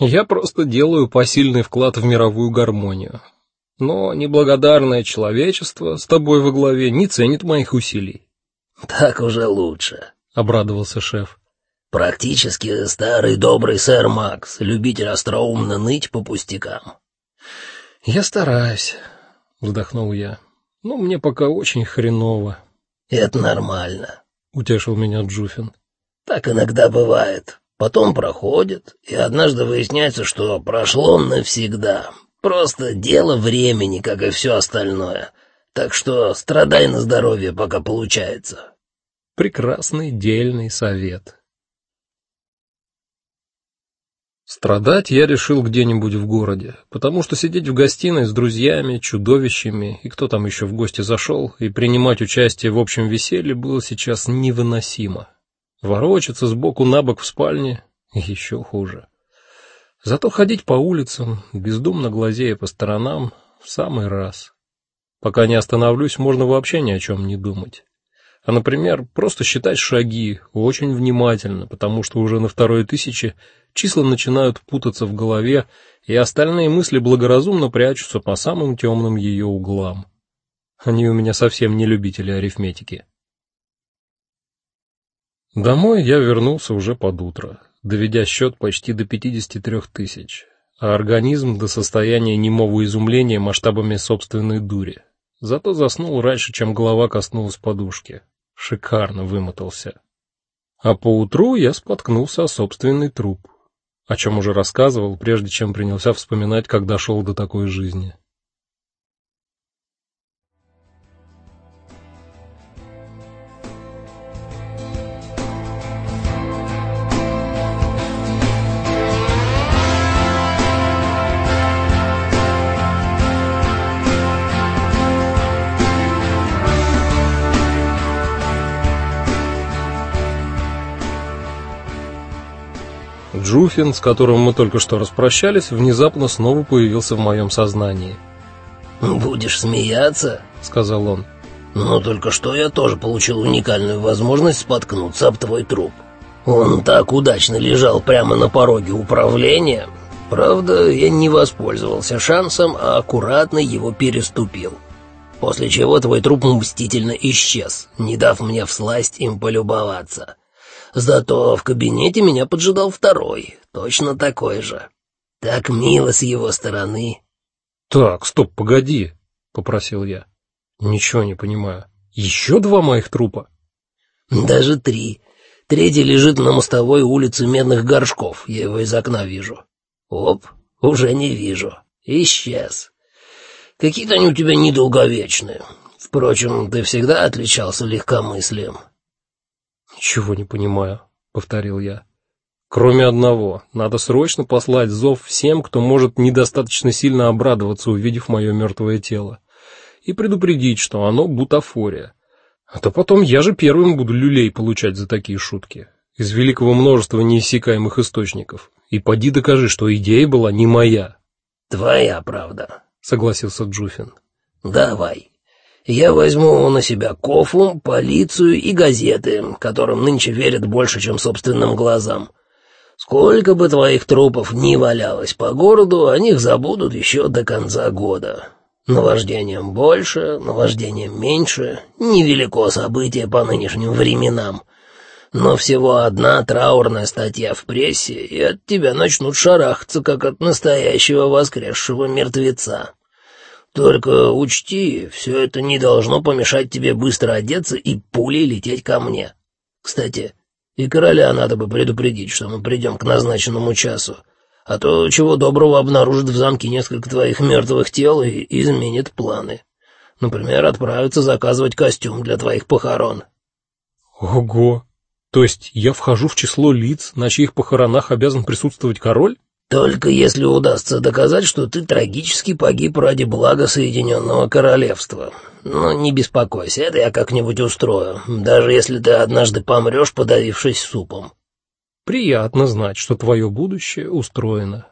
Я просто делаю посильный вклад в мировую гармонию. Но неблагодарное человечество с тобой во главе не ценит моих усилий. Так уже лучше, обрадовался шеф. Практически старый добрый сэр Макс, любитель остроумно ныть по пустякам. Я стараюсь, вздохнул я. Но мне пока очень хреново. Это нормально, утешил меня Джуфин. Так иногда бывает. Потом проходит, и однажды выясняется, что прошло навсегда. Просто дело времени, как и все остальное. Так что страдай на здоровье, пока получается. Прекрасный дельный совет. Страдать я решил где-нибудь в городе, потому что сидеть в гостиной с друзьями, чудовищами и кто там еще в гости зашел, и принимать участие в общем веселье было сейчас невыносимо. Ворочаться с боку на бок в спальне еще хуже. Зато ходить по улицам, бездумно глазея по сторонам, в самый раз. Пока не остановлюсь, можно вообще ни о чем не думать. А, например, просто считать шаги очень внимательно, потому что уже на второй тысяче числа начинают путаться в голове, и остальные мысли благоразумно прячутся по самым темным ее углам. Они у меня совсем не любители арифметики. Домой я вернулся уже под утро, доведя счет почти до 53 тысяч, а организм до состояния немого изумления масштабами собственной дури. Зато заснул раньше, чем голова коснулась подушки. Шикарно вымотался. А поутру я споткнулся о собственный труп, о чем уже рассказывал, прежде чем принялся вспоминать, как дошел до такой жизни. Джуфин, с которым мы только что распрощались, внезапно снова появился в моем сознании. "Будешь смеяться?" сказал он. "Но только что я тоже получил уникальную возможность споткнуться об твой труп. Он так удачно лежал прямо на пороге управления. Правда, я не воспользовался шансом, а аккуратно его переступил. После чего твой труп мстительно исчез, не дав мне всласть им полюбоваться. Зато в кабинете меня поджидал второй, точно такой же. Так мило с его стороны. Так, стоп, погоди, попросил я. Ничего не понимаю. Еще два моих трупа? Даже три. Третий лежит на мостовой улице Медных Горшков. Я его из окна вижу. Оп, уже не вижу. Исчез. Какие-то они у тебя недолговечные. Впрочем, ты всегда отличался легкомыслием. Ничего не понимаю, повторил я. Кроме одного, надо срочно послать зов всем, кто может недостаточно сильно обрадоваться, увидев мое мертвое тело, и предупредить, что оно бутафория. А то потом я же первым буду люлей получать за такие шутки из великого множества неиссякаемых источников. И поди докажи, что идея была не моя. Твоя правда, согласился Джуфин. Давай. Я возьму на себя кофу, полицию и газеты, которым нынче верят больше, чем собственным глазам. Сколько бы твоих трупов ни валялось по городу, о них забудут еще до конца года. Наваждением больше, наваждением меньше, невелико событие по нынешним временам. Но всего одна траурная статья в прессе, и от тебя начнут шарахаться, как от настоящего воскресшего мертвеца. Только учти, все это не должно помешать тебе быстро одеться и пулей лететь ко мне. Кстати, и короля надо бы предупредить, что мы придем к назначенному часу, а то чего доброго обнаружит в замке несколько твоих мертвых тел и изменит планы. Например, отправиться заказывать костюм для твоих похорон. Ого. То есть я вхожу в число лиц, на чьих похоронах обязан присутствовать король? Только если удастся доказать, что ты трагически погиб ради блага Соединенного Королевства. Но не беспокойся, это я как-нибудь устрою, даже если ты однажды помрешь, подавившись супом. Приятно знать, что твое будущее устроено.